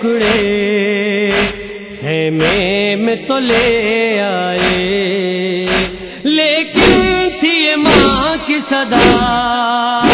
ٹکڑے خیمے میں تو لے آئے۔ لیکن تھی ماں کی صدا۔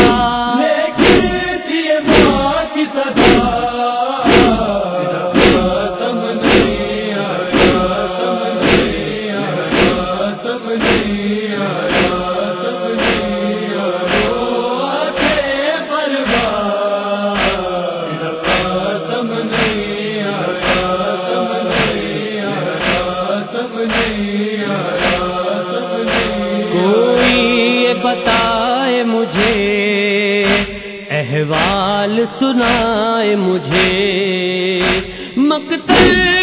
احوال سنائے مجھے۔ مقتل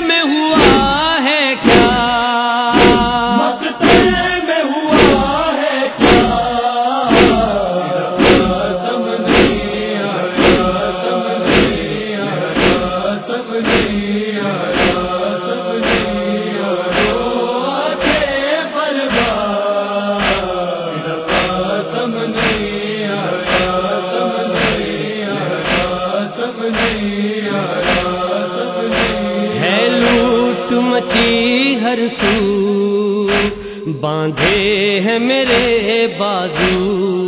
ہر سو باندھے ہیں میرے بازو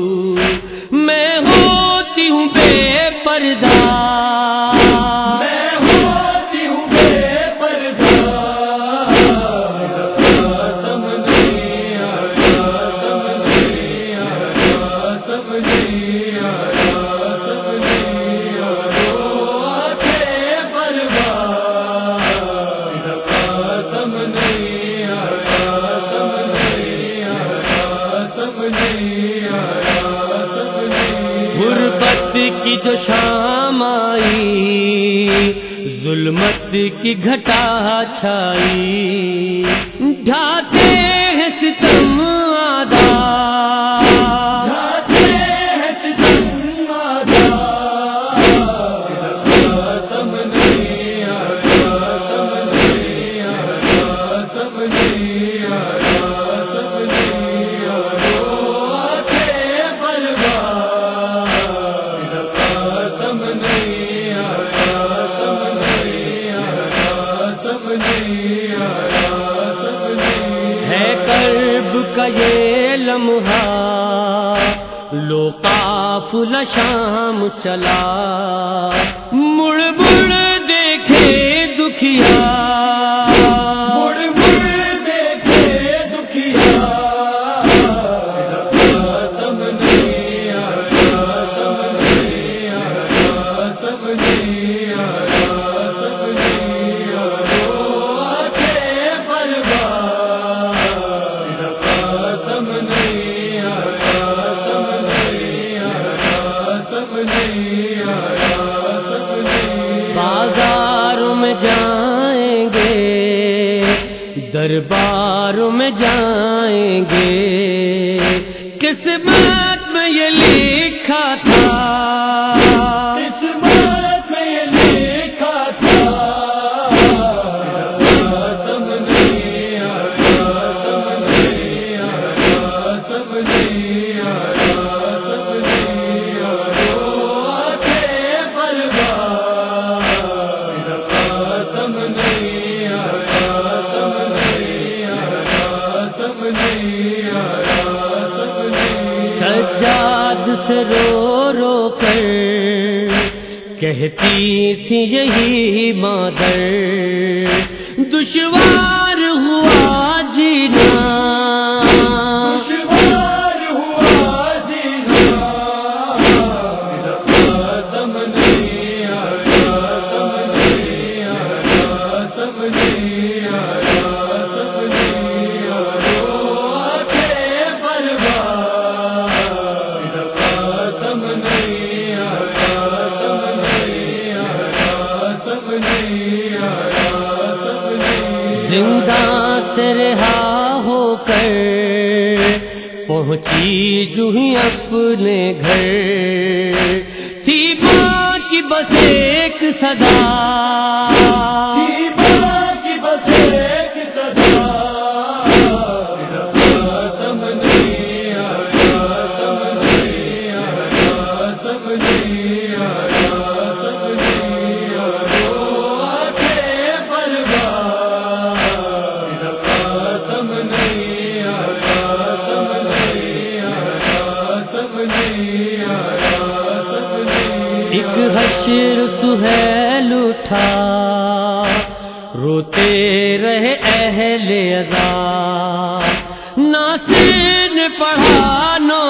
کی جو شام آئی ظلمت کی گھٹا چھائی۔ ڈھاتے قافلہ شام چلا مڑ بازاروں میں جائیں گے درباروں میں جائیں گے۔ کس میں رو رو کر کہتی تھی یہی مادر دشوار ہوا جینا۔ زندہ سے رہا ہو کر پہنچی جو ہی اپنے گھر۔ تھی ماں کی بس ایک صدا۔ ایک حشر سہیل اٹھا روتے رہے اہل ادا ناصر نے پڑھا نو